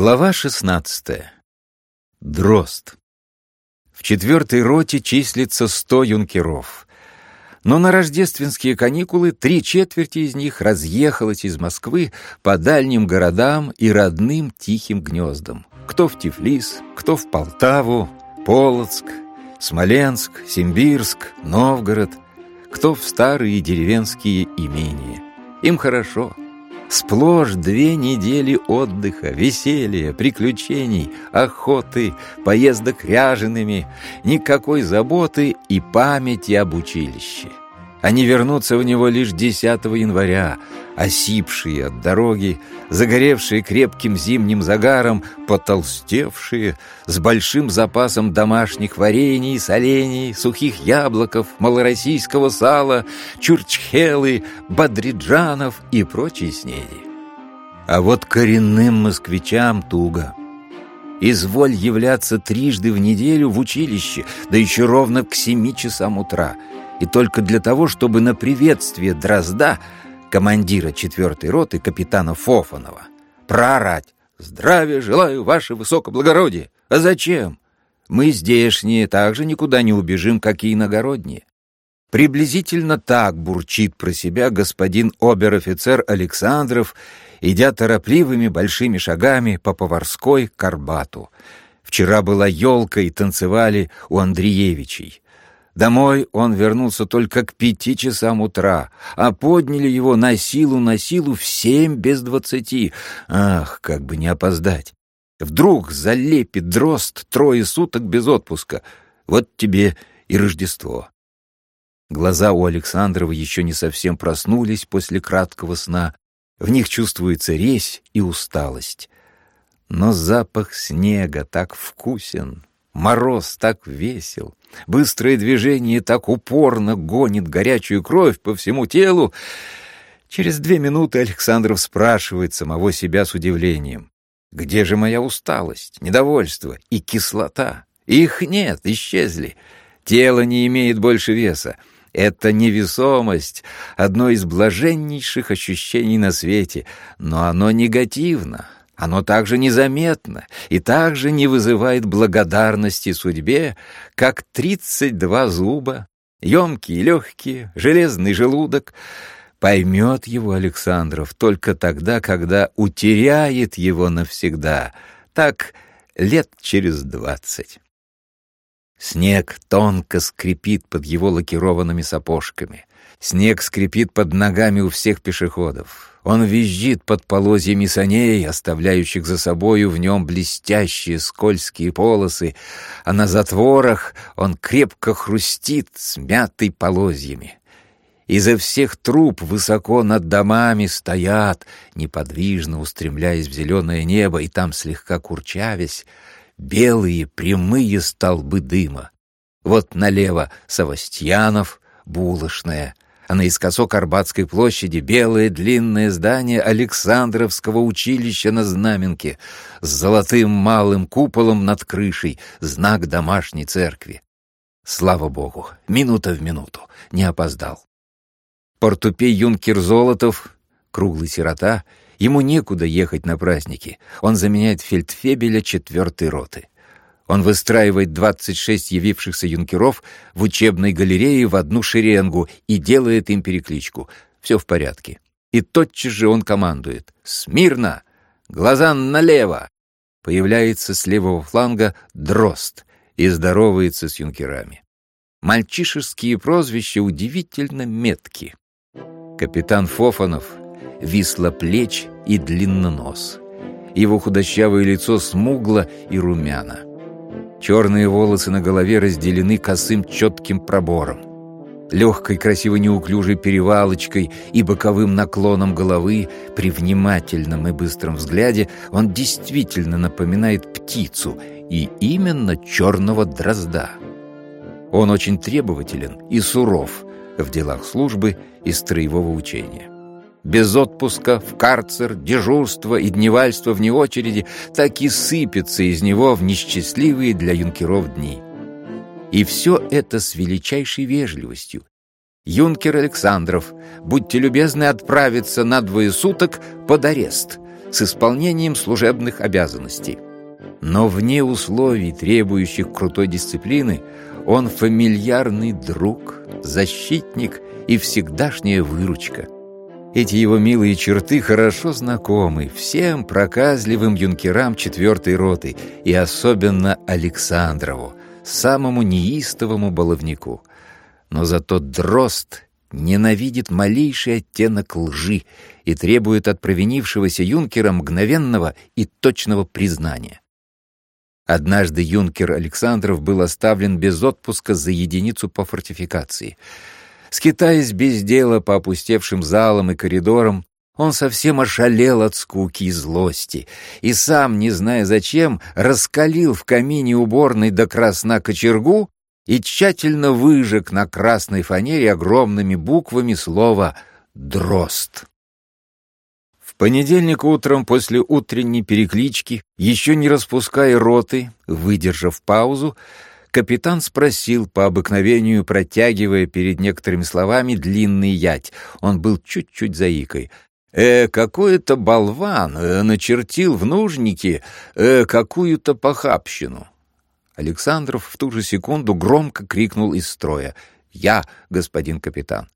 Глава 16. Дрозд. В четвертой роте числится сто юнкеров. Но на рождественские каникулы три четверти из них разъехалось из Москвы по дальним городам и родным тихим гнездам. Кто в Тифлис, кто в Полтаву, Полоцк, Смоленск, Симбирск, Новгород, кто в старые деревенские имения. Им хорошо — Сплошь две недели отдыха, веселья, приключений, охоты, поездок ряжеными, никакой заботы и памяти об училище. Они вернутся в него лишь 10 января, осипшие от дороги, загоревшие крепким зимним загаром, потолстевшие, с большим запасом домашних варений, солений, сухих яблоков, малороссийского сала, чурчхелы, бадриджанов и прочей снеди. А вот коренным москвичам туго. Изволь являться трижды в неделю в училище, да еще ровно к семи часам утра — и только для того, чтобы на приветствие Дрозда, командира четвертой роты капитана Фофанова, проорать «Здравия желаю, ваше высокоблагородие!» А зачем? Мы здешние также никуда не убежим, как и иногородние. Приблизительно так бурчит про себя господин обер-офицер Александров, идя торопливыми большими шагами по поварской к Арбату. Вчера была елка и танцевали у Андреевичей. Домой он вернулся только к пяти часам утра, а подняли его на силу на силу в семь без двадцати. Ах, как бы не опоздать! Вдруг залепит дрозд трое суток без отпуска. Вот тебе и Рождество. Глаза у Александрова еще не совсем проснулись после краткого сна. В них чувствуется резь и усталость. Но запах снега так вкусен, Мороз так весел, быстрое движение так упорно гонит горячую кровь по всему телу. Через две минуты Александров спрашивает самого себя с удивлением. «Где же моя усталость, недовольство и кислота? Их нет, исчезли. Тело не имеет больше веса. Это невесомость, одно из блаженнейших ощущений на свете, но оно негативно, оно также незаметно и также не вызывает благодарности судьбе, как тридцать два зуба, емкие, легкие, железный желудок. Поймет его Александров только тогда, когда утеряет его навсегда, так лет через двадцать. Снег тонко скрипит под его лакированными сапожками. Снег скрипит под ногами у всех пешеходов. Он визжит под полозьями саней, оставляющих за собою в нем блестящие скользкие полосы, а на затворах он крепко хрустит, смятый полозьями. Изо всех труб высоко над домами стоят, неподвижно устремляясь в зеленое небо, и там слегка курчавясь, белые прямые столбы дыма. Вот налево Савастьянов, булочная — а наискосок Арбатской площади белое длинное здание Александровского училища на Знаменке с золотым малым куполом над крышей, знак домашней церкви. Слава богу, минута в минуту, не опоздал. Портупей юнкер Золотов, круглый сирота, ему некуда ехать на праздники, он заменяет фельдфебеля четвертой роты. Он выстраивает 26 явившихся юнкеров в учебной галерее в одну шеренгу и делает им перекличку. Все в порядке. И тотчас же он командует «Смирно! Глаза налево!» Появляется с левого фланга дрозд и здоровается с юнкерами. Мальчишеские прозвища удивительно метки. Капитан Фофанов — висло плеч и длинно нос. Его худощавое лицо смугло и румяно. Черные волосы на голове разделены косым четким пробором. Легкой, красиво неуклюжей перевалочкой и боковым наклоном головы, при внимательном и быстром взгляде, он действительно напоминает птицу, и именно черного дрозда. Он очень требователен и суров в делах службы и строевого учения без отпуска, в карцер, дежурство и дневальство вне очереди, так и сыпется из него в несчастливые для юнкеров дни. И все это с величайшей вежливостью. «Юнкер Александров, будьте любезны отправиться на двое суток под арест. с исполнением служебных обязанностей. Но вне условий, требующих крутой дисциплины, он фамильярный друг, защитник и всегдашняя выручка. Эти его милые черты хорошо знакомы всем проказливым юнкерам четвертой роты и особенно Александрову, самому неистовому баловнику. Но зато Дрозд ненавидит малейший оттенок лжи и требует от провинившегося юнкера мгновенного и точного признания. Однажды юнкер Александров был оставлен без отпуска за единицу по фортификации. Скитаясь без дела по опустевшим залам и коридорам, он совсем ошалел от скуки и злости, и сам, не зная зачем, раскалил в камине уборной до красна кочергу и тщательно выжег на красной фанере огромными буквами слово «дрозд» понедельник утром после утренней переклички, еще не распуская роты, выдержав паузу, капитан спросил по обыкновению, протягивая перед некоторыми словами длинный ять. Он был чуть-чуть заикой. «Э, какой-то болван э, начертил в нужнике э, какую-то похабщину». Александров в ту же секунду громко крикнул из строя. «Я, господин капитан».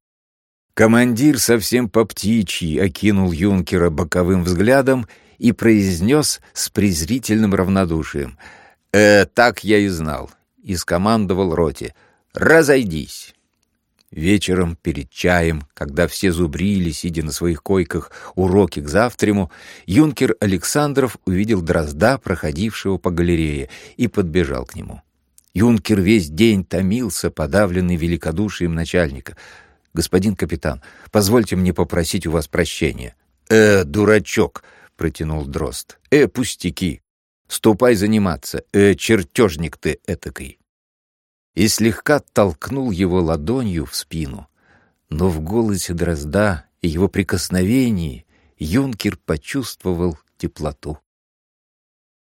Командир совсем по птичьи окинул юнкера боковым взглядом и произнес с презрительным равнодушием. «Э, так я и знал», и скомандовал роте. «Разойдись». Вечером перед чаем, когда все зубрили, сидя на своих койках, уроки к завтраму, юнкер Александров увидел дрозда, проходившего по галерее, и подбежал к нему. Юнкер весь день томился, подавленный великодушием начальника — господин капитан, позвольте мне попросить у вас прощения». «Э, дурачок!» — протянул Дрозд. «Э, пустяки! Ступай заниматься, э, чертежник ты этакой!» И слегка толкнул его ладонью в спину. Но в голосе Дрозда и его прикосновении юнкер почувствовал теплоту.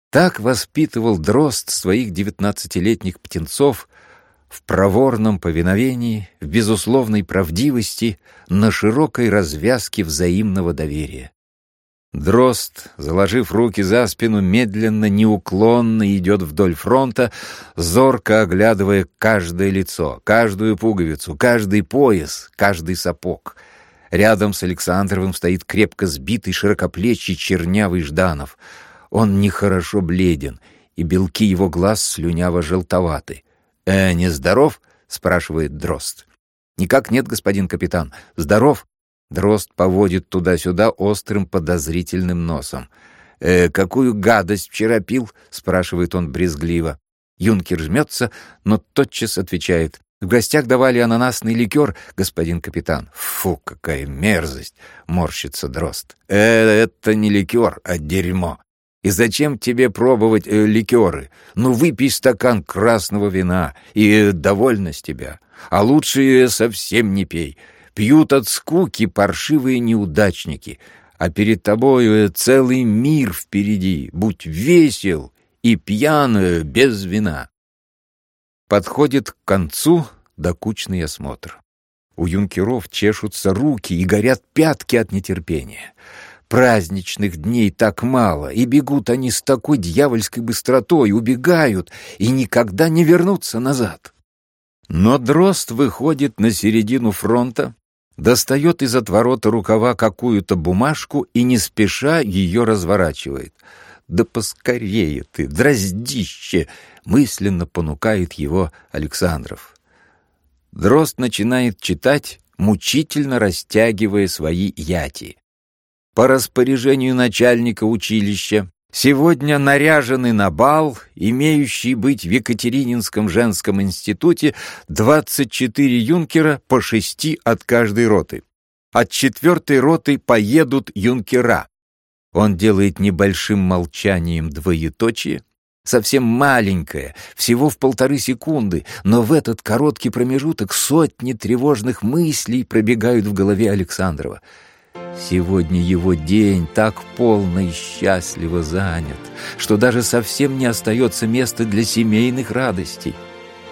Так воспитывал Дрозд своих девятнадцатилетних птенцов — в проворном повиновении, в безусловной правдивости, на широкой развязке взаимного доверия. Дрозд, заложив руки за спину, медленно, неуклонно идет вдоль фронта, зорко оглядывая каждое лицо, каждую пуговицу, каждый пояс, каждый сапог. Рядом с Александровым стоит крепко сбитый широкоплечий чернявый Жданов. Он нехорошо бледен, и белки его глаз слюняво-желтоваты. «Э, не здоров?» — спрашивает Дрозд. «Никак нет, господин капитан. Здоров?» Дрозд поводит туда-сюда острым подозрительным носом. «Э, какую гадость вчера пил?» — спрашивает он брезгливо. Юнкер жмется, но тотчас отвечает. «В гостях давали ананасный ликер, господин капитан». «Фу, какая мерзость!» — морщится Дрозд. «Э, это не ликер, а дерьмо. И зачем тебе пробовать э, ликеры? Ну, выпей стакан красного вина, и довольно с тебя. А лучше совсем не пей. Пьют от скуки паршивые неудачники, а перед тобою целый мир впереди. Будь весел и пьян э, без вина. Подходит к концу докучный осмотр. У юнкеров чешутся руки и горят пятки от нетерпения. Праздничных дней так мало, и бегут они с такой дьявольской быстротой, убегают и никогда не вернутся назад. Но дрозд выходит на середину фронта, достает из отворота рукава какую-то бумажку и не спеша ее разворачивает. «Да поскорее ты, дроздище!» — мысленно понукает его Александров. Дрозд начинает читать, мучительно растягивая свои яти по распоряжению начальника училища, сегодня наряжены на бал, имеющий быть в Екатерининском женском институте 24 юнкера по шести от каждой роты. От четвертой роты поедут юнкера. Он делает небольшим молчанием двоеточие, совсем маленькое, всего в полторы секунды, но в этот короткий промежуток сотни тревожных мыслей пробегают в голове Александрова — Сегодня его день так полно и счастливо занят, что даже совсем не остается места для семейных радостей.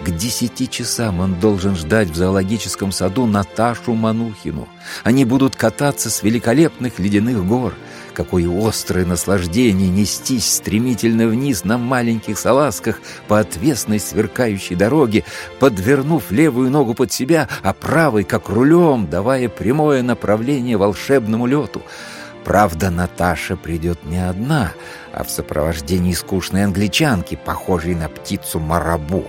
К десяти часам он должен ждать в зоологическом саду Наташу Манухину. Они будут кататься с великолепных ледяных гор. Какое острое наслаждение нестись стремительно вниз на маленьких салазках по отвесной сверкающей дороге, подвернув левую ногу под себя, а правой, как рулем, давая прямое направление волшебному лету. Правда, Наташа придет не одна, а в сопровождении скучной англичанки, похожей на птицу марабу.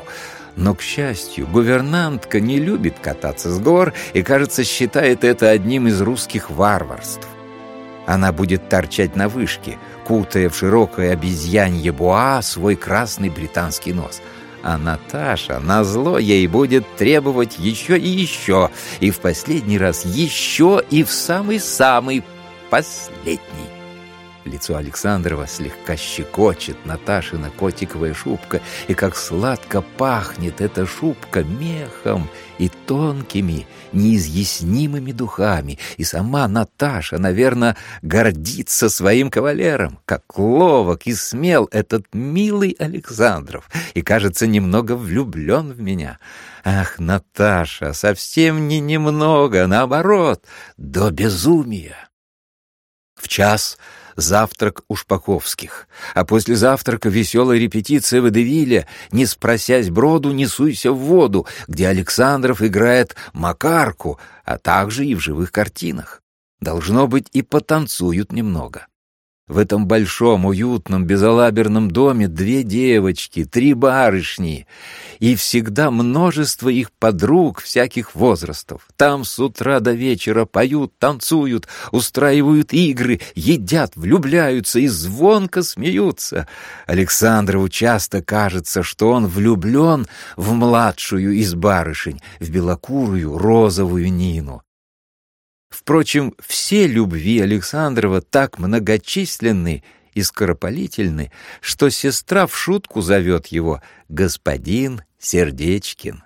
Но, к счастью, гувернантка не любит кататься с гор и, кажется, считает это одним из русских варварств. Она будет торчать на вышке, кутая в широкое обезьянье буа свой красный британский нос. А Наташа, назло ей, будет требовать еще и еще, и в последний раз еще и в самый-самый последний. Лицо Александрова слегка щекочет Наташина котиковая шубка, и как сладко пахнет эта шубка мехом и тонкими, неизъяснимыми духами. И сама Наташа, наверное, гордится своим кавалером, как ловок и смел этот милый Александров, и, кажется, немного влюблен в меня. Ах, Наташа, совсем не немного, наоборот, до безумия. В час завтрак у Шпаковских, а после завтрака веселая репетиция водевиля «Не спросясь броду, не суйся в воду», где Александров играет Макарку, а также и в живых картинах. Должно быть, и потанцуют немного. В этом большом, уютном, безалаберном доме две девочки, три барышни, и всегда множество их подруг всяких возрастов. Там с утра до вечера поют, танцуют, устраивают игры, едят, влюбляются и звонко смеются. Александрову часто кажется, что он влюблен в младшую из барышень, в белокурую розовую Нину. Впрочем, все любви Александрова так многочисленны и скоропалительны, что сестра в шутку зовет его «господин Сердечкин».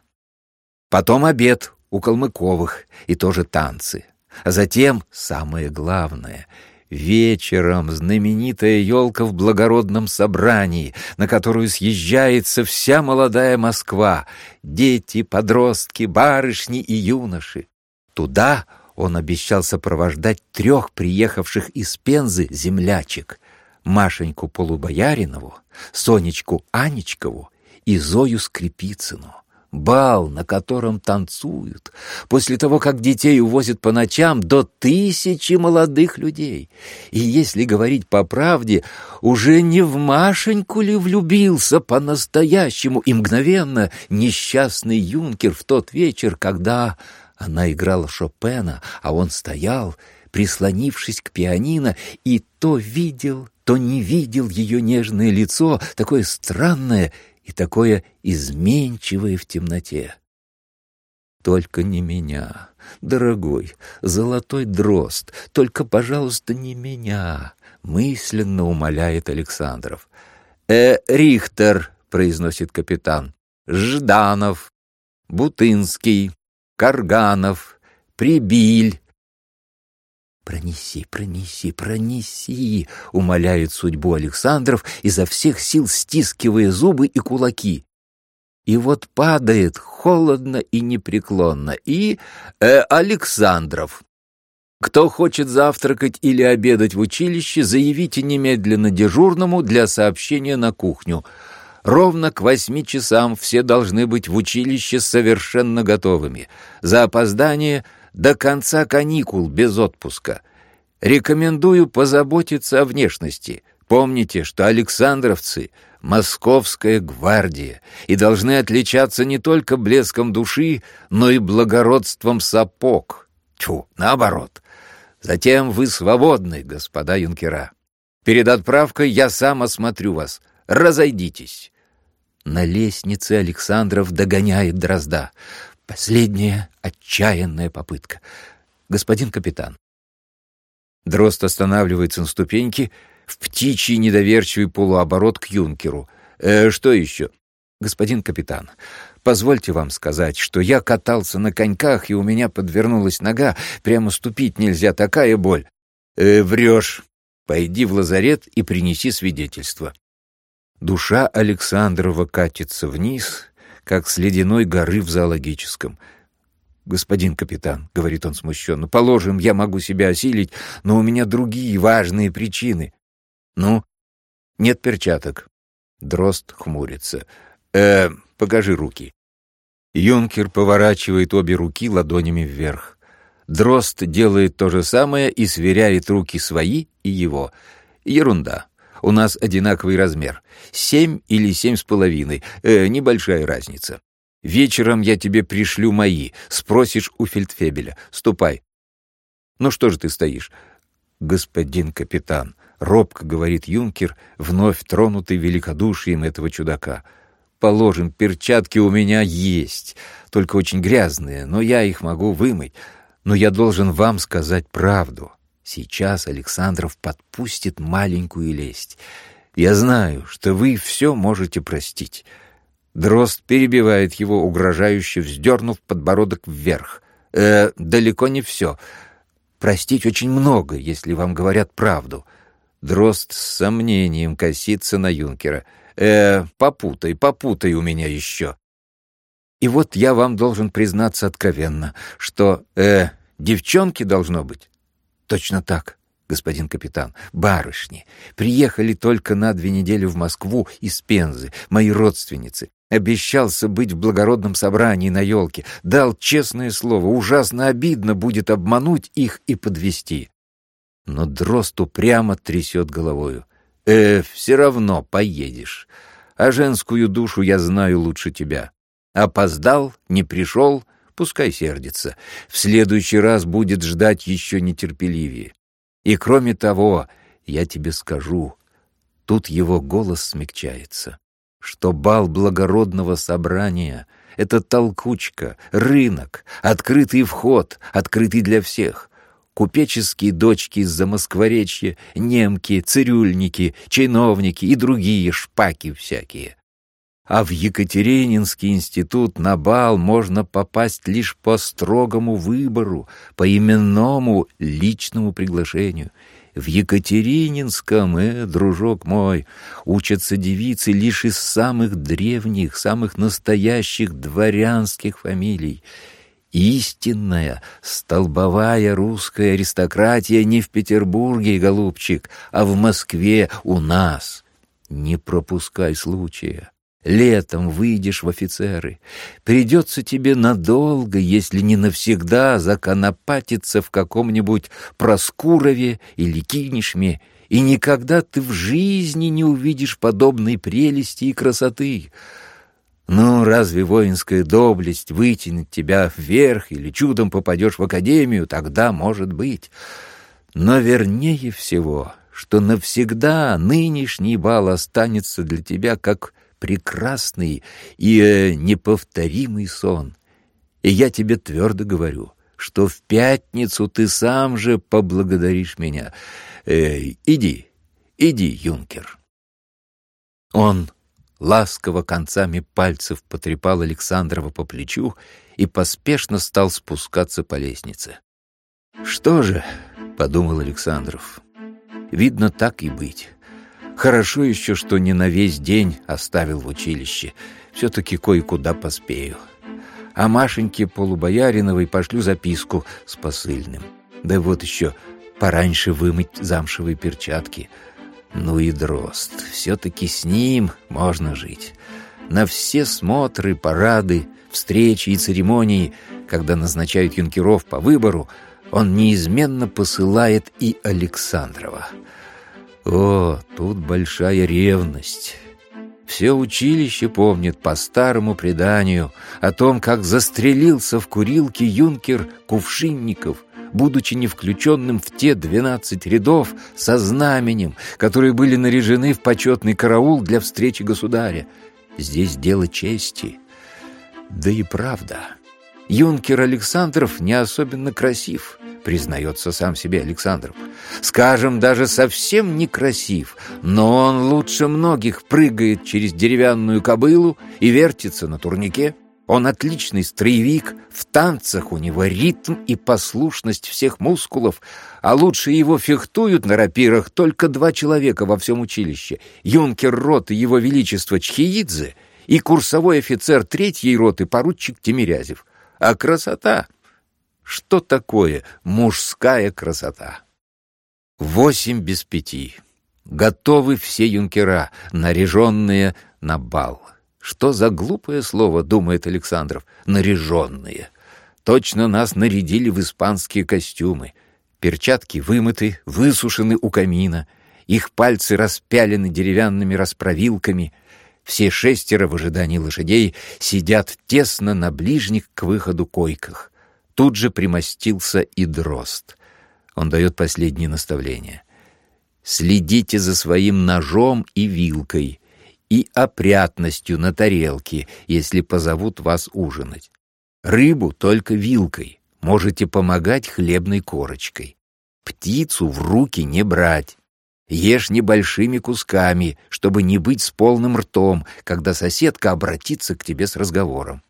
Потом обед у Калмыковых и тоже танцы. А затем, самое главное, вечером знаменитая елка в благородном собрании, на которую съезжается вся молодая Москва, дети, подростки, барышни и юноши. Туда он обещал сопровождать трех приехавших из Пензы землячек — Машеньку Полубояринову, Сонечку Анечкову и Зою Скрипицыну. Бал, на котором танцуют, после того, как детей увозят по ночам до тысячи молодых людей. И если говорить по правде, уже не в Машеньку ли влюбился по-настоящему и мгновенно несчастный юнкер в тот вечер, когда она играла Шопена, а он стоял, прислонившись к пианино, и то видел, то не видел ее нежное лицо, такое странное и такое изменчивое в темноте. Только не меня, дорогой, золотой дрозд, только, пожалуйста, не меня, мысленно умоляет Александров. Э, Рихтер, произносит капитан. Жданов, Бутынский, Карганов, Прибиль. «Пронеси, пронеси, пронеси!» — умоляет судьбу Александров, изо всех сил стискивая зубы и кулаки. И вот падает холодно и непреклонно. И э, Александров. Кто хочет завтракать или обедать в училище, заявите немедленно дежурному для сообщения на кухню — Ровно к восьми часам все должны быть в училище совершенно готовыми. За опоздание до конца каникул без отпуска. Рекомендую позаботиться о внешности. Помните, что Александровцы — московская гвардия и должны отличаться не только блеском души, но и благородством сапог. Тьфу, наоборот. Затем вы свободны, господа юнкера. Перед отправкой я сам осмотрю вас. Разойдитесь. На лестнице Александров догоняет Дрозда. Последняя отчаянная попытка. «Господин капитан». Дрозд останавливается на ступеньке, в птичий недоверчивый полуоборот к юнкеру. «Э, «Что еще?» «Господин капитан, позвольте вам сказать, что я катался на коньках, и у меня подвернулась нога, прямо ступить нельзя, такая боль». «Э, «Врешь. Пойди в лазарет и принеси свидетельство». Душа Александрова катится вниз, как с ледяной горы в зоологическом. господин капитан», — говорит он смущенно. «Положим, я могу себя осилить, но у меня другие важные причины». «Ну?» «Нет перчаток». Дрозд хмурится. «Э, покажи руки». Юнкер поворачивает обе руки ладонями вверх. Дрозд делает то же самое и сверяет руки свои и его. Ерунда. У нас одинаковый размер. Семь или семь с половиной. Э, небольшая разница. Вечером я тебе пришлю мои. Спросишь у фельдфебеля. Ступай. Ну что же ты стоишь? Господин капитан, робко говорит юнкер, вновь тронутый великодушием этого чудака. Положим, перчатки у меня есть, только очень грязные, но я их могу вымыть. Но я должен вам сказать правду. Сейчас Александров подпустит маленькую лесть. Я знаю, что вы все можете простить. Дрозд перебивает его, угрожающе вздернув подбородок вверх. «Э, далеко не все. Простить очень много, если вам говорят правду». Дрозд с сомнением косится на юнкера. «Э, попутай, попутай у меня еще». И вот я вам должен признаться откровенно, что, э, девчонки должно быть Точно так, господин капитан. Барышни. Приехали только на две недели в Москву из Пензы, мои родственницы. Обещался быть в благородном собрании на елке. Дал честное слово. Ужасно обидно будет обмануть их и подвести. Но Дрозд упрямо трясет головою. «Э, все равно поедешь. А женскую душу я знаю лучше тебя. Опоздал, не пришел — Пускай сердится. В следующий раз будет ждать еще нетерпеливее. И кроме того, я тебе скажу, тут его голос смягчается, что бал благородного собрания — это толкучка, рынок, открытый вход, открытый для всех — купеческие дочки из-за Москворечья, немки, цирюльники, чиновники и другие шпаки всякие а в Екатерининский институт на бал можно попасть лишь по строгому выбору, по именному личному приглашению. В Екатерининском, э, дружок мой, учатся девицы лишь из самых древних, самых настоящих дворянских фамилий. Истинная, столбовая русская аристократия не в Петербурге, голубчик, а в Москве у нас. Не пропускай случая. Летом выйдешь в офицеры. Придется тебе надолго, если не навсегда, законопатиться в каком-нибудь Проскурове или Кинешме, и никогда ты в жизни не увидишь подобной прелести и красоты. Ну, разве воинская доблесть вытянет тебя вверх или чудом попадешь в академию, тогда может быть. Но вернее всего, что навсегда нынешний бал останется для тебя как прекрасный и э, неповторимый сон. И я тебе твердо говорю, что в пятницу ты сам же поблагодаришь меня. Э, иди, иди, юнкер. Он ласково концами пальцев потрепал Александрова по плечу и поспешно стал спускаться по лестнице. «Что же?» — подумал Александров. «Видно, так и быть. Хорошо еще, что не на весь день оставил в училище. Все-таки кое-куда поспею. А Машеньке Полубояриновой пошлю записку с посыльным. Да вот еще пораньше вымыть замшевые перчатки. Ну и дрозд. Все-таки с ним можно жить. На все смотры, парады, встречи и церемонии, когда назначают юнкеров по выбору, он неизменно посылает и Александрова — о, тут большая ревность. Все училище помнит по старому преданию о том, как застрелился в курилке юнкер Кувшинников, будучи не включенным в те двенадцать рядов со знаменем, которые были наряжены в почетный караул для встречи государя. Здесь дело чести. Да и правда. Юнкер Александров не особенно красив — признается сам себе Александров. Скажем, даже совсем некрасив, но он лучше многих прыгает через деревянную кобылу и вертится на турнике. Он отличный строевик, в танцах у него ритм и послушность всех мускулов, а лучше его фехтуют на рапирах только два человека во всем училище. Юнкер роты Его Величества Чхиидзе и курсовой офицер третьей роты поручик Тимирязев. А красота! Что такое мужская красота? Восемь без пяти. Готовы все юнкера, наряженные на бал. Что за глупое слово, думает Александров, наряженные. Точно нас нарядили в испанские костюмы. Перчатки вымыты, высушены у камина. Их пальцы распялены деревянными расправилками. Все шестеро в ожидании лошадей сидят тесно на ближних к выходу койках. Тут же примостился и дрозд. Он дает последние наставления. Следите за своим ножом и вилкой и опрятностью на тарелке, если позовут вас ужинать. Рыбу только вилкой, можете помогать хлебной корочкой. Птицу в руки не брать. Ешь небольшими кусками, чтобы не быть с полным ртом, когда соседка обратится к тебе с разговором.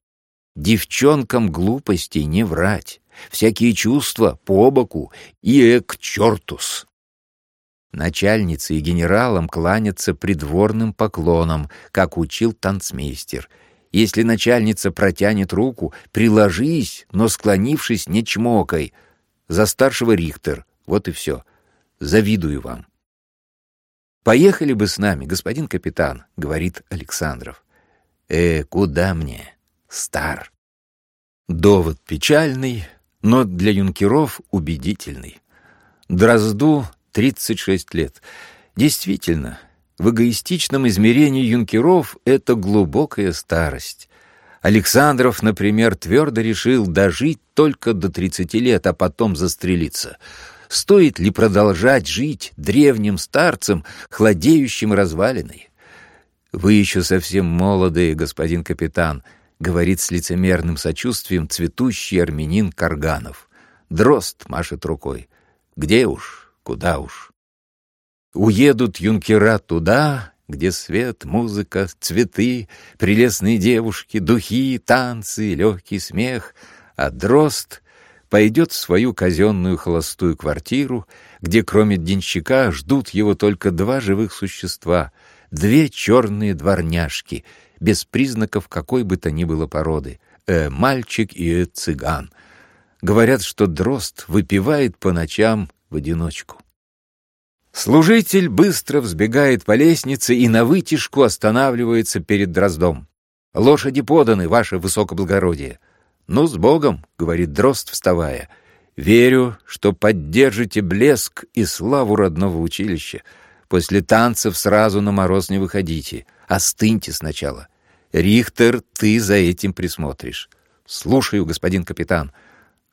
Девчонкам глупостей не врать. Всякие чувства по боку и эк чертус. Начальнице и генералам кланяться придворным поклоном, как учил танцмейстер. Если начальница протянет руку, приложись, но склонившись, не чмокай. За старшего Рихтер. Вот и все. Завидую вам. «Поехали бы с нами, господин капитан», — говорит Александров. «Э, куда мне? Стар». Довод печальный, но для юнкеров убедительный. Дрозду 36 лет. Действительно, в эгоистичном измерении юнкеров это глубокая старость. Александров, например, твердо решил дожить только до 30 лет, а потом застрелиться. Стоит ли продолжать жить древним старцем, хладеющим развалиной? «Вы еще совсем молодые, господин капитан», — говорит с лицемерным сочувствием цветущий армянин Карганов. Дрозд машет рукой. «Где уж? Куда уж. Уедут юнкера туда, где свет, музыка, цветы, прелестные девушки, духи, танцы, легкий смех, а дрозд пойдет в свою казенную холостую квартиру, где кроме денщика ждут его только два живых существа, две черные дворняжки, без признаков какой бы то ни было породы, э, мальчик и э, цыган. Говорят, что дрозд выпивает по ночам в одиночку. Служитель быстро взбегает по лестнице и на вытяжку останавливается перед Дроздом. «Лошади поданы, ваше высокоблагородие». «Ну, с Богом», — говорит Дрозд, вставая. «Верю, что поддержите блеск и славу родного училища. После танцев сразу на мороз не выходите. Остыньте сначала. Рихтер, ты за этим присмотришь». «Слушаю, господин капитан».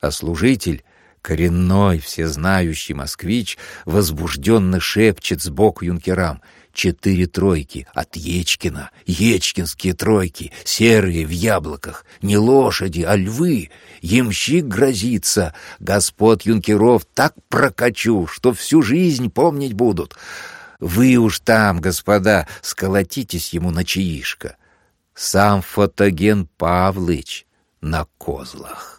А служитель Коренной, всезнающий москвич возбужденно шепчет сбоку юнкерам. Четыре тройки от Ечкина, ечкинские тройки, серые в яблоках, не лошади, а львы. Ямщик грозится, господ юнкеров так прокачу, что всю жизнь помнить будут. Вы уж там, господа, сколотитесь ему на чаишко. Сам фотоген Павлыч на козлах.